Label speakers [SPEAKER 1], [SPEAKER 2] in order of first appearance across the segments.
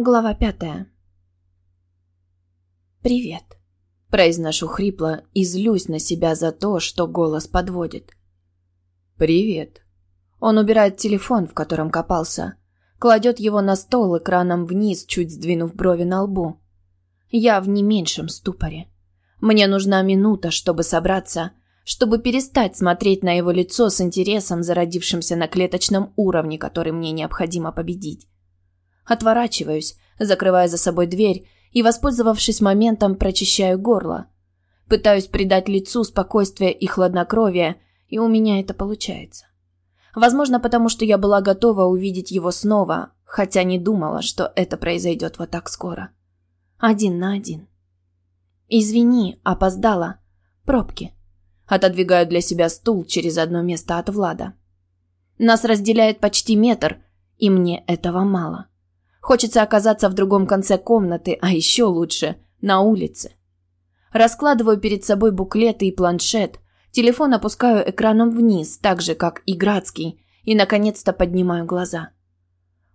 [SPEAKER 1] Глава пятая. «Привет», – произношу хрипло и злюсь на себя за то, что голос подводит.
[SPEAKER 2] «Привет».
[SPEAKER 1] Он убирает телефон, в котором копался, кладет его на стол экраном вниз, чуть сдвинув брови на лбу. Я в не меньшем ступоре. Мне нужна минута, чтобы собраться, чтобы перестать смотреть на его лицо с интересом, зародившимся на клеточном уровне, который мне необходимо победить. Отворачиваюсь, закрывая за собой дверь и, воспользовавшись моментом, прочищаю горло. Пытаюсь придать лицу спокойствие и хладнокровие, и у меня это получается. Возможно, потому что я была готова увидеть его снова, хотя не думала, что это произойдет вот так скоро. Один на один. «Извини, опоздала. Пробки». Отодвигаю для себя стул через одно место от Влада. Нас разделяет почти метр, и мне этого мало. Хочется оказаться в другом конце комнаты, а еще лучше – на улице. Раскладываю перед собой буклеты и планшет, телефон опускаю экраном вниз, так же, как и Градский, и, наконец-то, поднимаю глаза.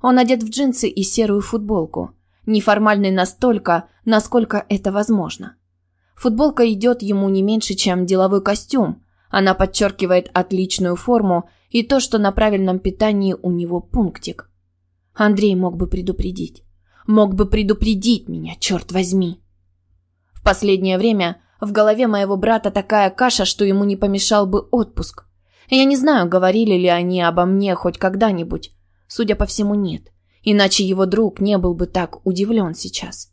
[SPEAKER 1] Он одет в джинсы и серую футболку. Неформальный настолько, насколько это возможно. Футболка идет ему не меньше, чем деловой костюм. Она подчеркивает отличную форму и то, что на правильном питании у него пунктик. Андрей мог бы предупредить. Мог бы предупредить меня, черт возьми. В последнее время в голове моего брата такая каша, что ему не помешал бы отпуск. Я не знаю, говорили ли они обо мне хоть когда-нибудь. Судя по всему, нет. Иначе его друг не был бы так удивлен сейчас.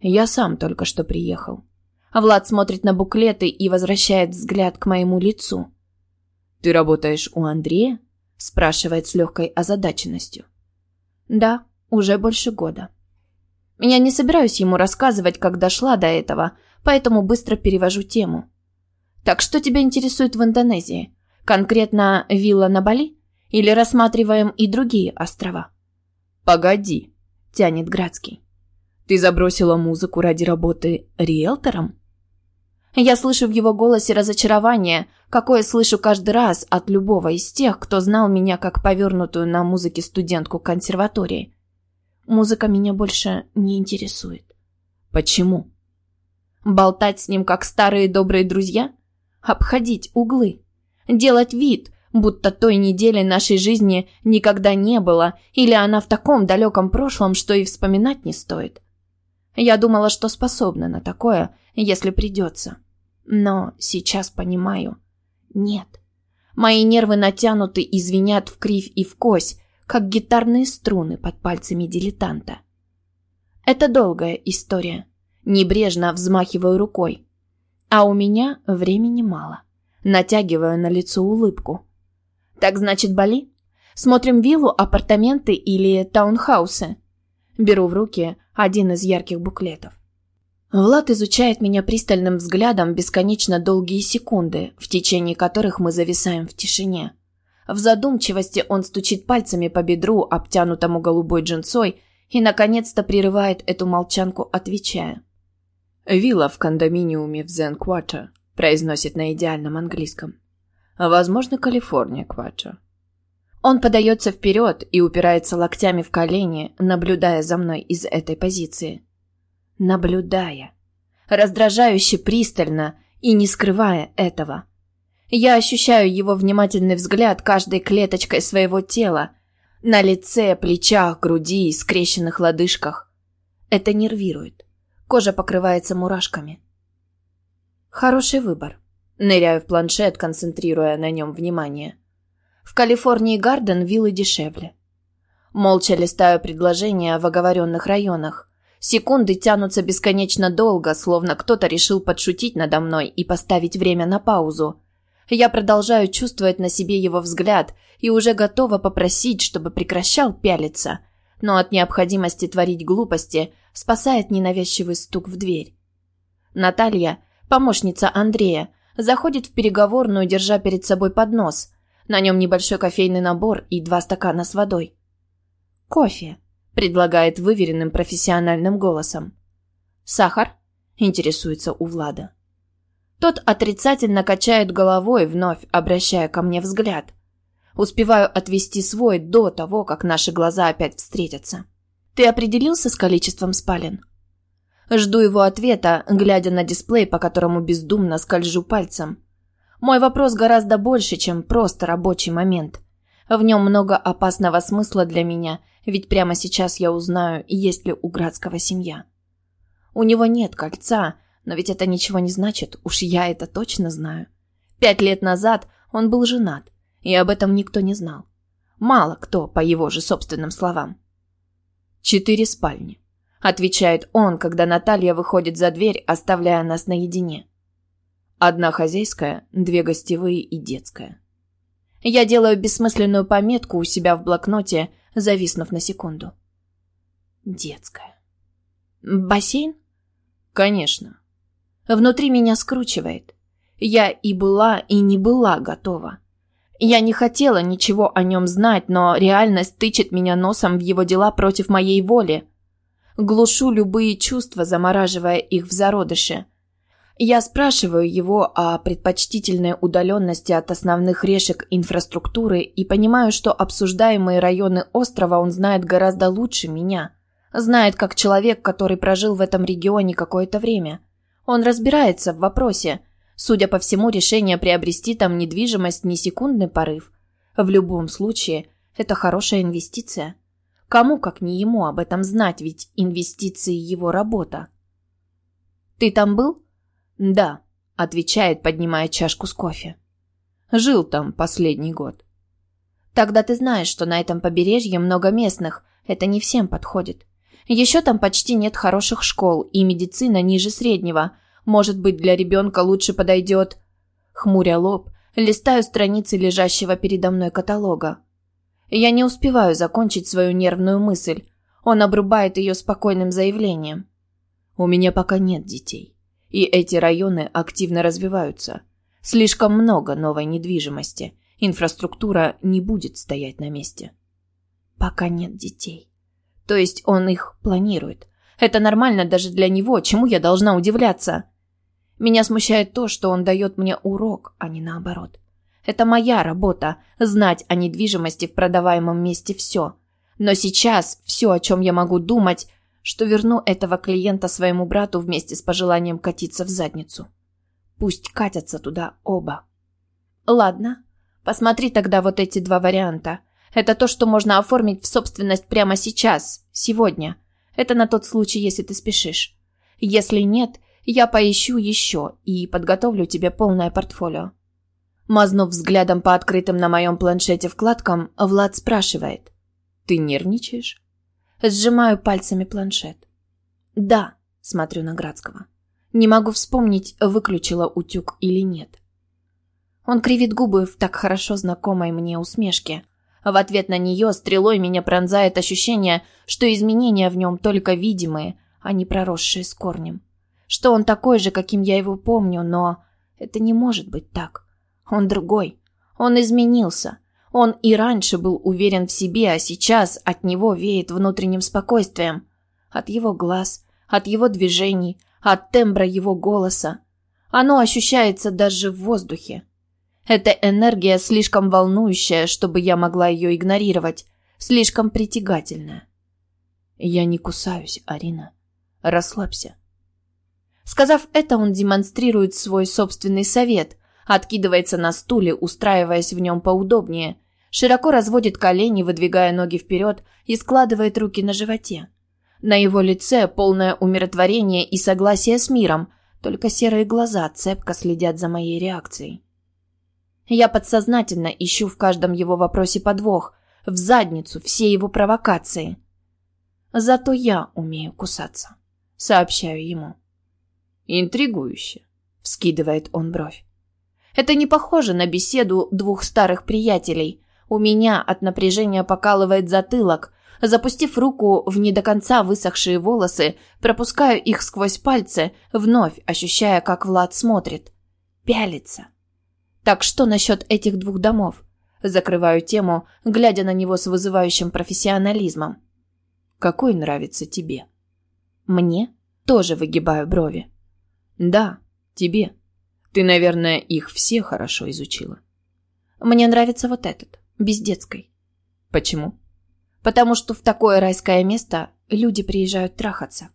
[SPEAKER 1] Я сам только что приехал. Влад смотрит на буклеты и возвращает взгляд к моему лицу. «Ты работаешь у Андрея?» – спрашивает с легкой озадаченностью. Да, уже больше года. Я не собираюсь ему рассказывать, как дошла до этого, поэтому быстро перевожу тему. Так что тебя интересует в Индонезии? Конкретно вилла на Бали? Или рассматриваем и другие острова?
[SPEAKER 2] Погоди,
[SPEAKER 1] тянет Градский.
[SPEAKER 2] Ты забросила музыку ради работы риэлтором?
[SPEAKER 1] Я слышу в его голосе разочарование, какое слышу каждый раз от любого из тех, кто знал меня как повернутую на музыке студентку консерватории. Музыка меня больше не интересует.
[SPEAKER 2] Почему?
[SPEAKER 1] Болтать с ним как старые добрые друзья? Обходить углы? Делать вид, будто той недели нашей жизни никогда не было, или она в таком далеком прошлом, что и вспоминать не стоит? Я думала, что способна на такое, если придется. Но сейчас понимаю. Нет. Мои нервы натянуты и звенят в кривь и в кось, как гитарные струны под пальцами дилетанта. Это долгая история. Небрежно взмахиваю рукой. А у меня времени мало. Натягиваю на лицо улыбку. Так значит, Бали? Смотрим виллу, апартаменты или таунхаусы? Беру в руки один из ярких буклетов. Влад изучает меня пристальным взглядом бесконечно долгие секунды, в течение которых мы зависаем в тишине. В задумчивости он стучит пальцами по бедру, обтянутому голубой джинсой, и, наконец-то, прерывает эту молчанку, отвечая.
[SPEAKER 2] «Вилла в кондоминиуме в Зен Кватча», – произносит на идеальном английском. «Возможно, Калифорния Кватча».
[SPEAKER 1] Он подается вперед и упирается локтями в колени, наблюдая за мной из этой позиции наблюдая, раздражающе пристально и не скрывая этого. Я ощущаю его внимательный взгляд каждой клеточкой своего тела, на лице, плечах, груди и скрещенных лодыжках. Это нервирует. Кожа покрывается мурашками. Хороший выбор. Ныряю в планшет, концентрируя на нем внимание. В Калифорнии Гарден виллы дешевле. Молча листаю предложения в оговоренных районах. Секунды тянутся бесконечно долго, словно кто-то решил подшутить надо мной и поставить время на паузу. Я продолжаю чувствовать на себе его взгляд и уже готова попросить, чтобы прекращал пялиться. Но от необходимости творить глупости спасает ненавязчивый стук в дверь. Наталья, помощница Андрея, заходит в переговорную, держа перед собой поднос. На нем небольшой кофейный набор и два стакана с водой. «Кофе», предлагает выверенным профессиональным голосом. «Сахар?» – интересуется у Влада. Тот отрицательно качает головой, вновь обращая ко мне взгляд. Успеваю отвести свой до того, как наши глаза опять встретятся. Ты определился с количеством спален? Жду его ответа, глядя на дисплей, по которому бездумно скольжу пальцем. Мой вопрос гораздо больше, чем просто рабочий момент. В нем много опасного смысла для меня, ведь прямо сейчас я узнаю, есть ли у Градского семья. У него нет кольца, но ведь это ничего не значит, уж я это точно знаю. Пять лет назад он был женат, и об этом никто не знал. Мало кто, по его же собственным словам. «Четыре спальни», – отвечает он, когда Наталья выходит за дверь, оставляя нас наедине. Одна хозяйская, две гостевые и детская. Я делаю бессмысленную пометку у себя в блокноте, зависнув на секунду. Детская. Бассейн? Конечно. Внутри меня скручивает. Я и была, и не была готова. Я не хотела ничего о нем знать, но реальность тычет меня носом в его дела против моей воли. Глушу любые чувства, замораживая их в зародыше – я спрашиваю его о предпочтительной удаленности от основных решек инфраструктуры и понимаю, что обсуждаемые районы острова он знает гораздо лучше меня. Знает как человек, который прожил в этом регионе какое-то время. Он разбирается в вопросе. Судя по всему, решение приобрести там недвижимость не секундный порыв. В любом случае, это хорошая инвестиция. Кому, как не ему, об этом знать, ведь инвестиции – его работа. «Ты там был?» «Да», — отвечает, поднимая чашку с кофе. «Жил там последний год». «Тогда ты знаешь, что на этом побережье много местных. Это не всем подходит. Еще там почти нет хороших школ, и медицина ниже среднего. Может быть, для ребенка лучше подойдет...» Хмуря лоб, листаю страницы лежащего передо мной каталога. Я не успеваю закончить свою нервную мысль. Он обрубает ее спокойным заявлением. «У меня пока нет детей. И эти районы активно развиваются. Слишком много новой недвижимости. Инфраструктура не будет стоять на месте. Пока нет детей. То есть он их планирует. Это нормально даже для него, чему я должна удивляться? Меня смущает то, что он дает мне урок, а не наоборот. Это моя работа – знать о недвижимости в продаваемом месте все. Но сейчас все, о чем я могу думать, что верну этого клиента своему брату вместе с пожеланием катиться в задницу. Пусть катятся туда оба. Ладно, посмотри тогда вот эти два варианта. Это то, что можно оформить в собственность прямо сейчас, сегодня. Это на тот случай, если ты спешишь. Если нет, я поищу еще и подготовлю тебе полное портфолио. Мазнув взглядом по открытым на моем планшете вкладкам, Влад спрашивает. «Ты нервничаешь?» Сжимаю пальцами планшет. «Да», — смотрю на Градского. Не могу вспомнить, выключила утюг или нет. Он кривит губы в так хорошо знакомой мне усмешке. В ответ на нее стрелой меня пронзает ощущение, что изменения в нем только видимые, а не проросшие с корнем. Что он такой же, каким я его помню, но это не может быть так. Он другой. Он изменился. Он и раньше был уверен в себе, а сейчас от него веет внутренним спокойствием. От его глаз, от его движений, от тембра его голоса. Оно ощущается даже в воздухе. Эта энергия слишком волнующая, чтобы я могла ее игнорировать, слишком притягательная. Я не кусаюсь, Арина. Расслабься. Сказав это, он демонстрирует свой собственный совет, откидывается на стуле, устраиваясь в нем поудобнее, широко разводит колени, выдвигая ноги вперед и складывает руки на животе. На его лице полное умиротворение и согласие с миром, только серые глаза цепко следят за моей реакцией. Я подсознательно ищу в каждом его вопросе подвох, в задницу все его провокации. Зато я умею кусаться, сообщаю ему. Интригующе, вскидывает он бровь. Это не похоже на беседу двух старых приятелей, у меня от напряжения покалывает затылок. Запустив руку в не до конца высохшие волосы, пропускаю их сквозь пальцы, вновь ощущая, как Влад смотрит. Пялится. Так что насчет этих двух домов? Закрываю тему, глядя на него с вызывающим профессионализмом. Какой нравится тебе? Мне? Тоже выгибаю брови. Да, тебе. Ты, наверное, их все хорошо изучила. Мне нравится вот этот без детской. Почему? Потому что в такое райское место люди приезжают трахаться.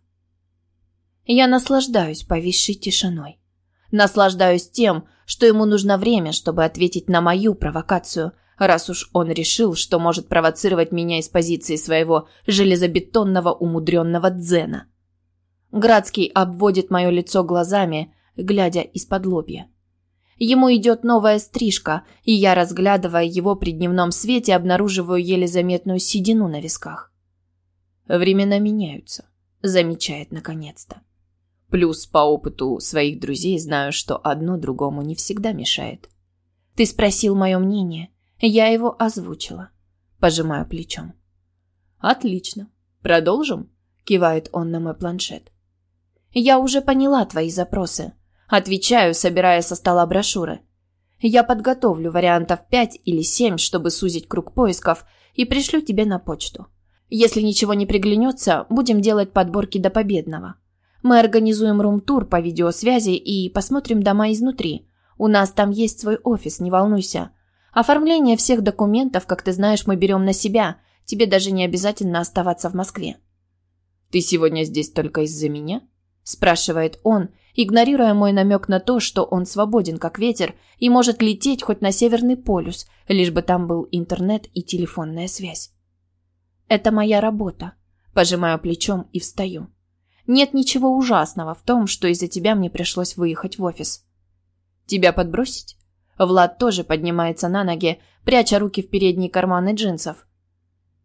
[SPEAKER 1] Я наслаждаюсь повисшей тишиной. Наслаждаюсь тем, что ему нужно время, чтобы ответить на мою провокацию, раз уж он решил, что может провоцировать меня из позиции своего железобетонного умудренного дзена. Градский обводит мое лицо глазами, глядя из-под лобья. Ему идет новая стрижка, и я, разглядывая его при дневном свете, обнаруживаю еле заметную седину на висках.
[SPEAKER 2] Времена меняются, замечает наконец-то. Плюс по опыту своих друзей знаю, что одно другому не всегда мешает.
[SPEAKER 1] Ты спросил мое мнение. Я его озвучила. Пожимаю плечом.
[SPEAKER 2] Отлично. Продолжим? Кивает он на мой планшет.
[SPEAKER 1] Я уже поняла твои запросы. Отвечаю, собирая со стола брошюры. Я подготовлю вариантов 5 или 7, чтобы сузить круг поисков, и пришлю тебе на почту. Если ничего не приглянется, будем делать подборки до победного. Мы организуем рум-тур по видеосвязи и посмотрим дома изнутри. У нас там есть свой офис, не волнуйся. Оформление всех документов, как ты знаешь, мы берем на себя. Тебе даже не обязательно оставаться в Москве.
[SPEAKER 2] Ты сегодня здесь только из-за меня? спрашивает он, игнорируя мой намек на то, что он свободен как ветер и может лететь хоть на Северный полюс, лишь бы там был интернет и телефонная связь.
[SPEAKER 1] Это моя работа. Пожимаю плечом и встаю. Нет ничего ужасного в том, что из-за тебя мне пришлось выехать в офис.
[SPEAKER 2] Тебя подбросить? Влад тоже поднимается на ноги, пряча руки в передние карманы джинсов.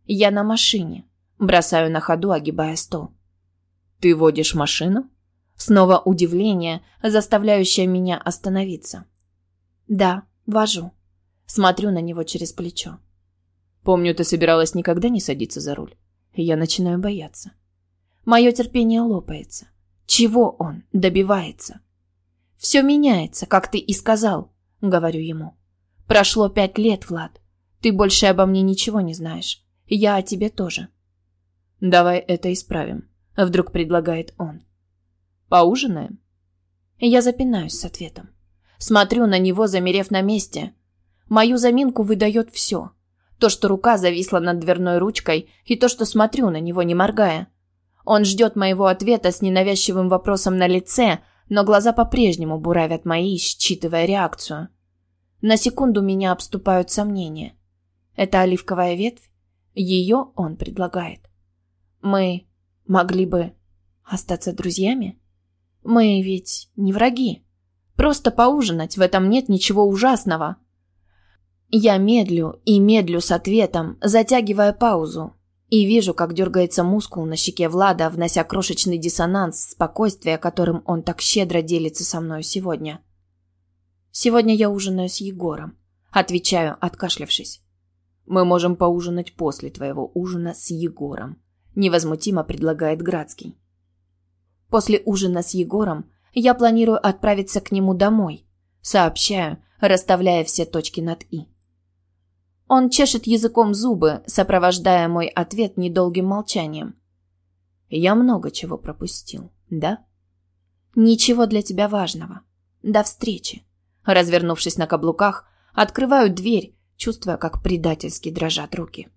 [SPEAKER 1] Я на машине. Бросаю на ходу, огибая стол.
[SPEAKER 2] Ты водишь машину?
[SPEAKER 1] Снова удивление, заставляющее меня остановиться. Да, вожу. Смотрю на него через плечо.
[SPEAKER 2] Помню, ты собиралась никогда не садиться за руль. Я начинаю бояться.
[SPEAKER 1] Мое терпение лопается. Чего он добивается? Все меняется, как ты и сказал, говорю ему. Прошло пять лет, Влад. Ты больше обо мне ничего не знаешь. Я о тебе тоже.
[SPEAKER 2] Давай это исправим, вдруг предлагает он. Поужинаем?
[SPEAKER 1] Я запинаюсь с ответом. Смотрю на него, замерев на месте. Мою заминку выдает все. То, что рука зависла над дверной ручкой, и то, что смотрю на него, не моргая. Он ждет моего ответа с ненавязчивым вопросом на лице, но глаза по-прежнему буравят мои, считывая реакцию. На секунду меня обступают сомнения. Это оливковая ветвь? Ее он предлагает. Мы могли бы остаться друзьями? Мы ведь не враги. Просто поужинать, в этом нет ничего ужасного. Я медлю и медлю с ответом, затягивая паузу, и вижу, как дергается мускул на щеке Влада, внося крошечный диссонанс спокойствия, которым он так щедро делится со мной сегодня. Сегодня я ужинаю с Егором. Отвечаю, откашлявшись.
[SPEAKER 2] Мы можем поужинать после твоего ужина с Егором. Невозмутимо предлагает Градский.
[SPEAKER 1] После ужина с Егором я планирую отправиться к нему домой. Сообщаю, расставляя все точки над «и». Он чешет языком зубы, сопровождая мой ответ недолгим молчанием.
[SPEAKER 2] Я много чего пропустил, да?
[SPEAKER 1] Ничего для тебя важного. До встречи. Развернувшись на каблуках, открываю дверь, чувствуя, как предательски дрожат руки.